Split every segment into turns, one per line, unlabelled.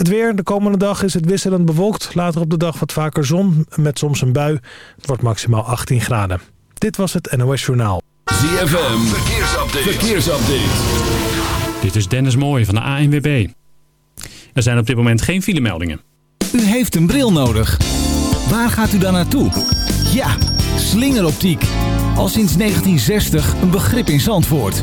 Het weer. De komende dag is het wisselend bewolkt. Later op de dag wat vaker zon met soms een bui. Het wordt maximaal 18 graden. Dit was het NOS Journaal.
ZFM. Verkeersupdate. Verkeersupdate.
Dit is Dennis Mooij van de ANWB. Er zijn op dit moment geen filemeldingen.
U heeft een bril nodig. Waar gaat u dan naartoe? Ja, slingeroptiek. Al sinds 1960 een begrip in Zandvoort.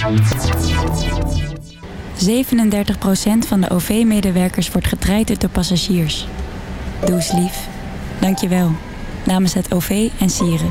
37% van de OV-medewerkers wordt getraind door passagiers. Doe eens lief. Dank je wel. Namens het OV en Sieren.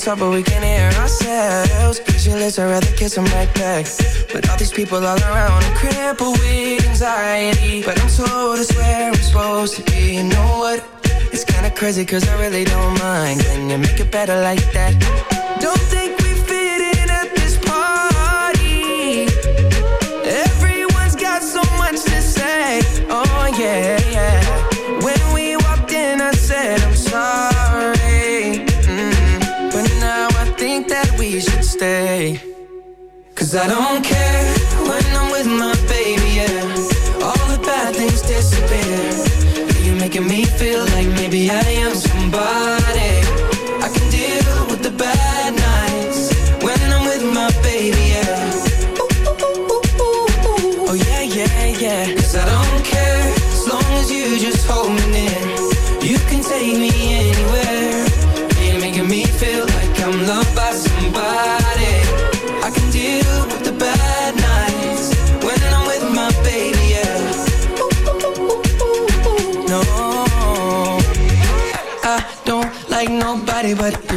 talk but we can't hear ourselves. Pictureless, I'd rather kiss right back. But all these people all around, I'm crippled with anxiety. But I'm told it's where I'm supposed to be. You know what? It's kinda crazy cause I really don't mind. Can you make it better like that? Don't Cause I don't care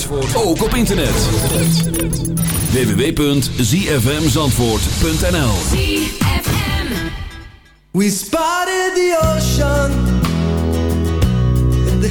Zandvoort, ook op internet. www.zfmzandvoort.nl
We spotted the ocean.
In
the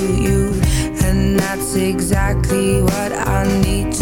you, and that's exactly what I need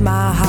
my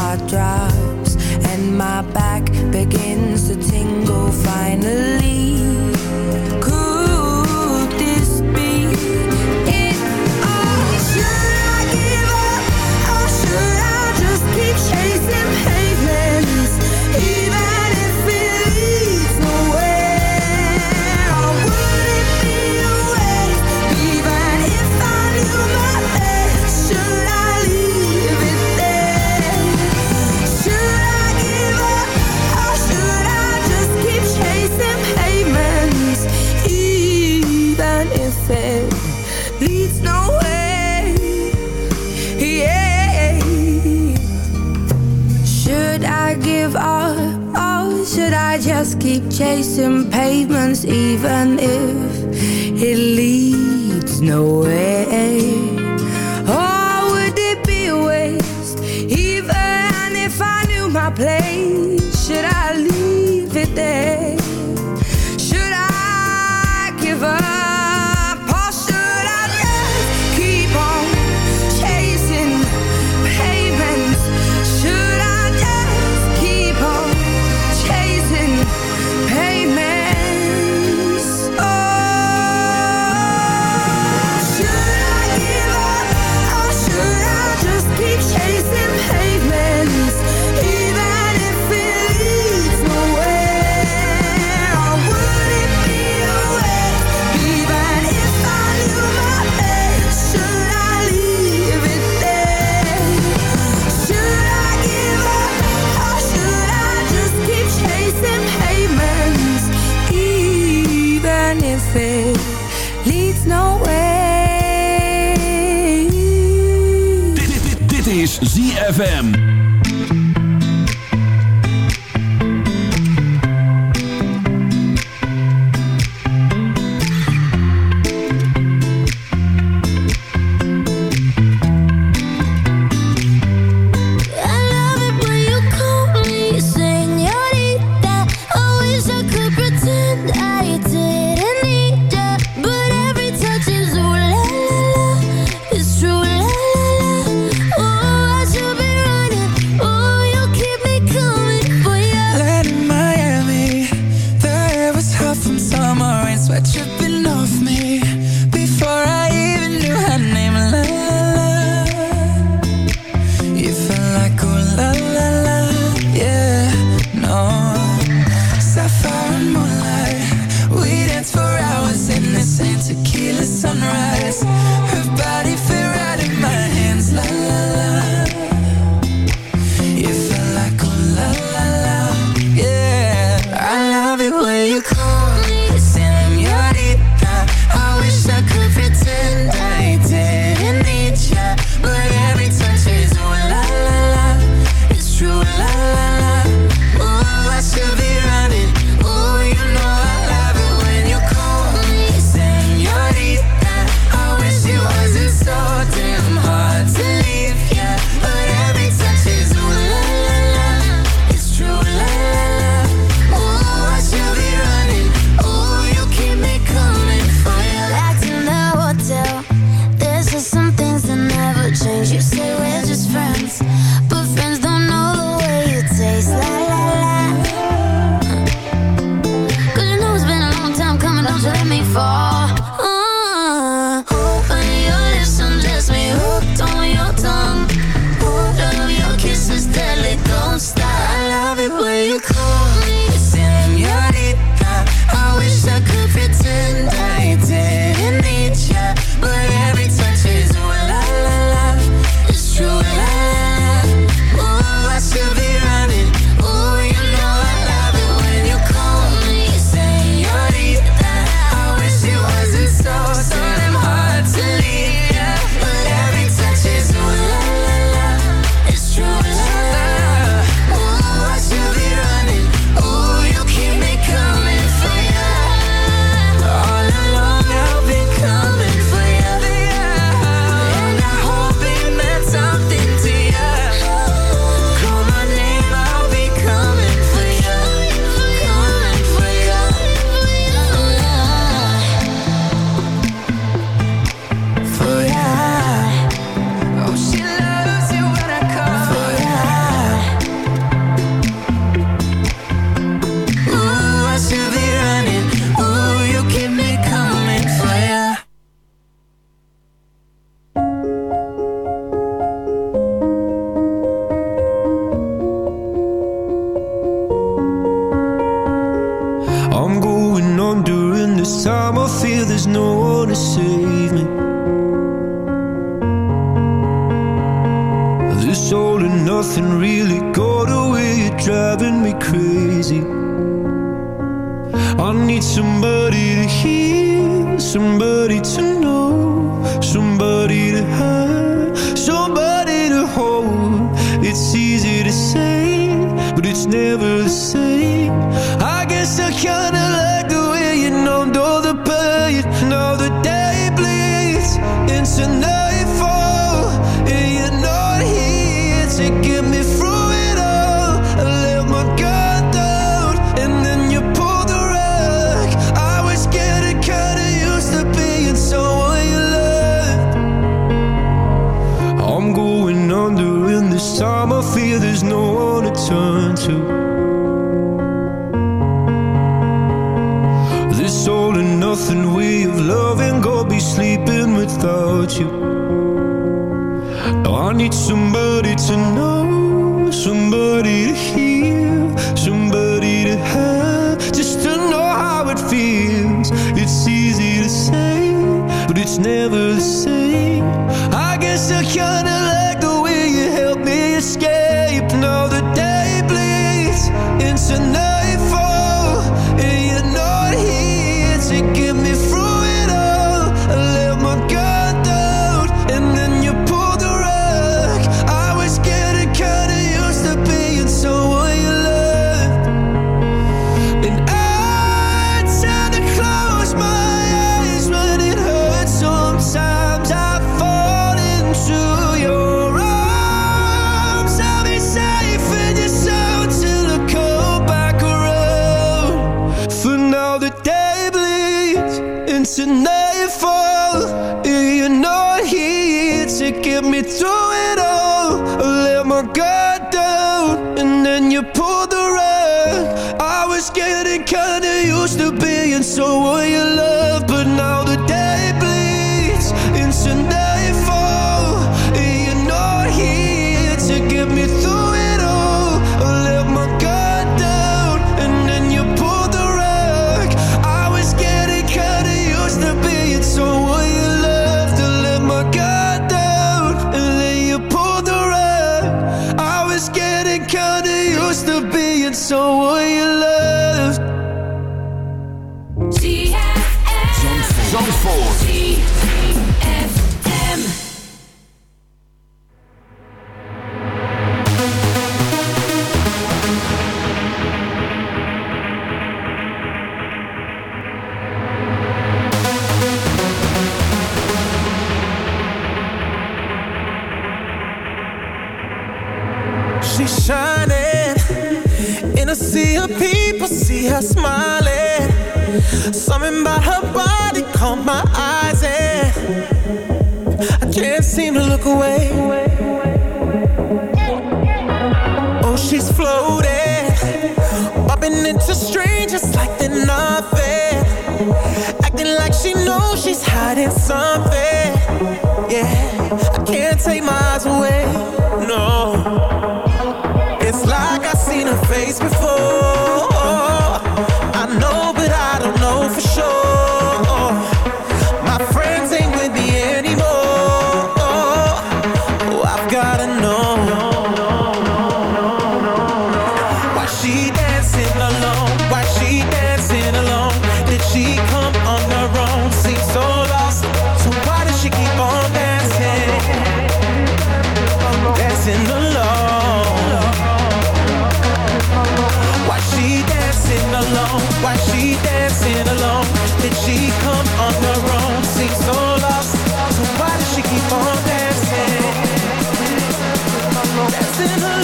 in
her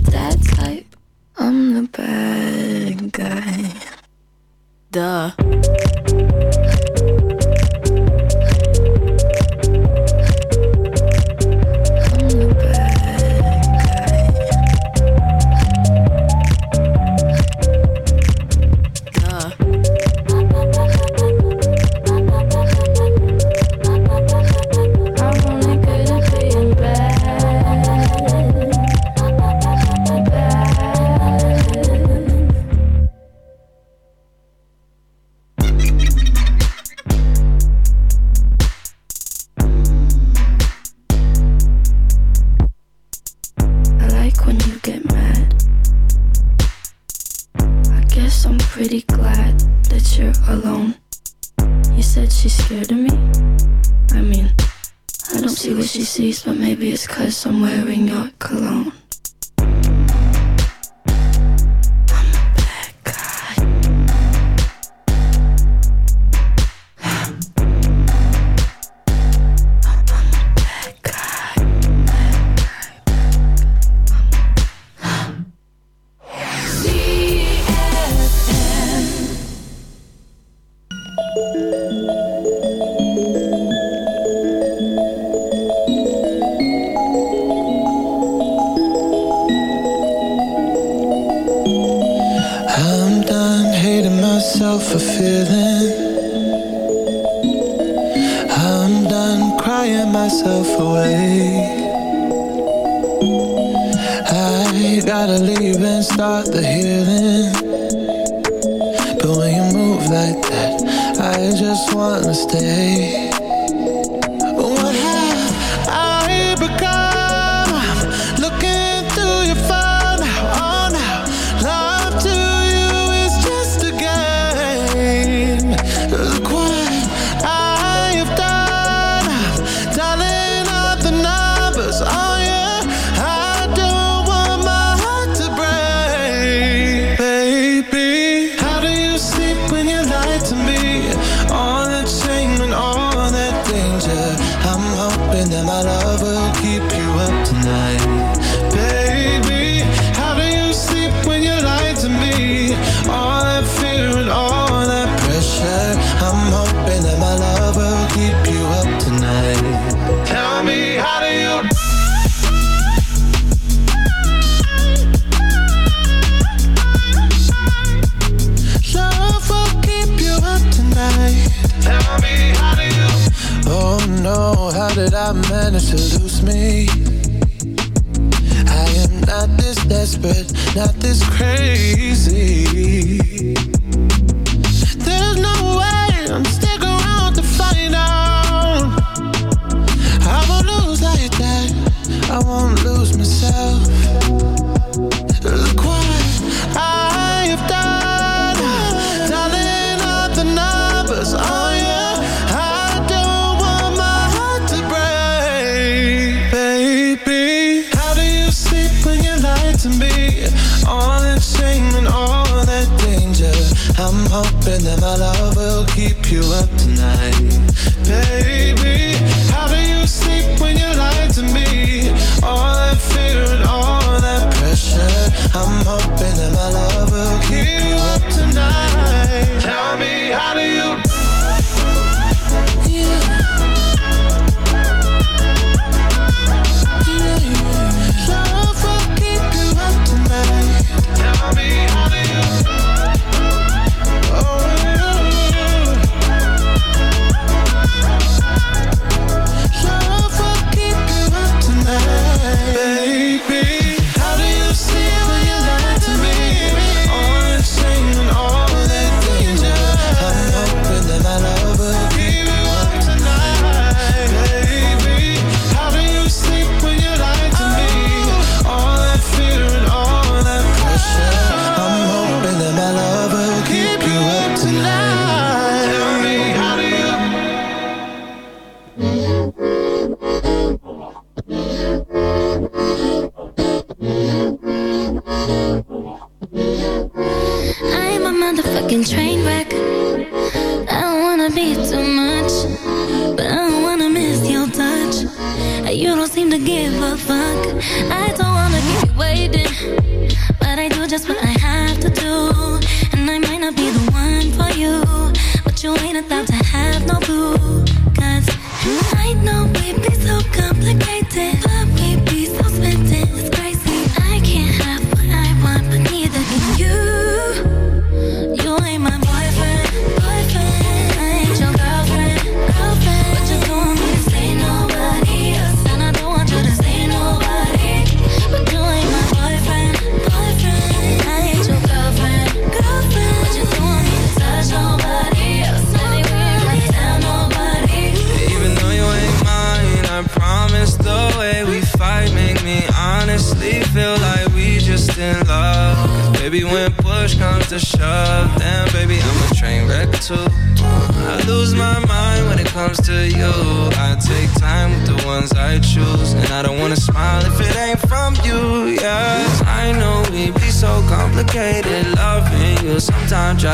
your
dad type. I'm the bad guy. Duh. Just
wanna stay.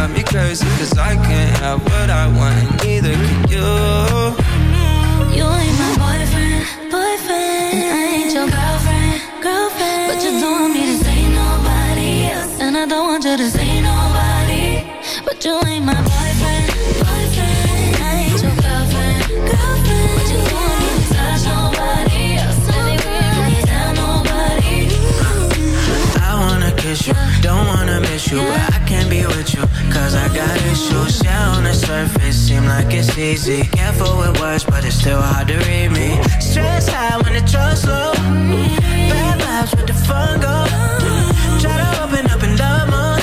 drive me crazy Cause I can't have what I want and neither can you.
You ain't my boyfriend, boyfriend. And I ain't your girlfriend, girlfriend. But you don't want me to say nobody else. And I don't want you to say nobody. But you ain't my boyfriend, boyfriend. I ain't your girlfriend, girlfriend. But you don't want me to touch nobody else.
I wanna kiss you, don't wanna miss you, I got issues, yeah, on the surface. Seem like it's easy. Careful with words, but it's still hard to read me. Stress high when the trust low. Bad vibes with the fun go? Try to open up and love more.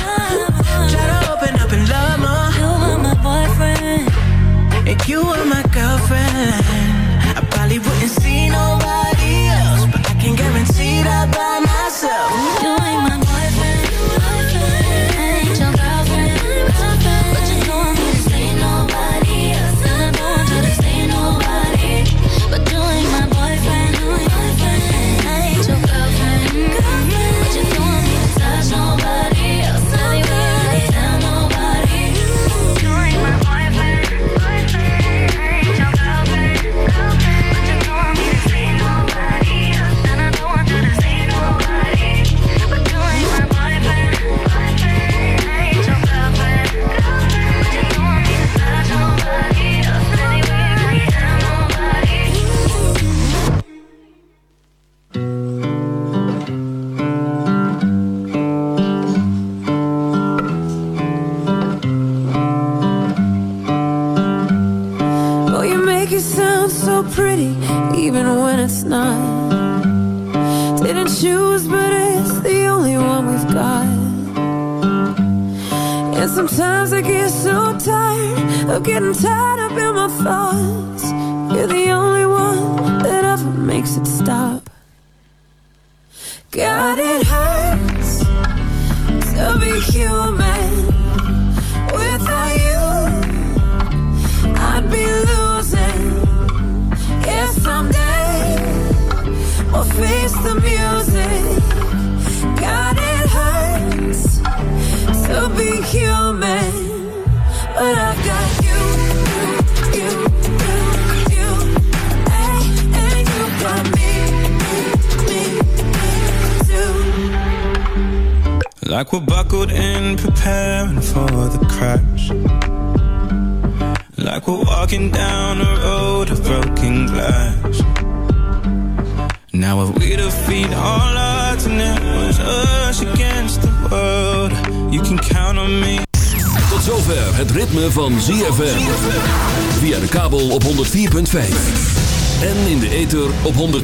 Try to open up and love more.
You are my boyfriend.
And you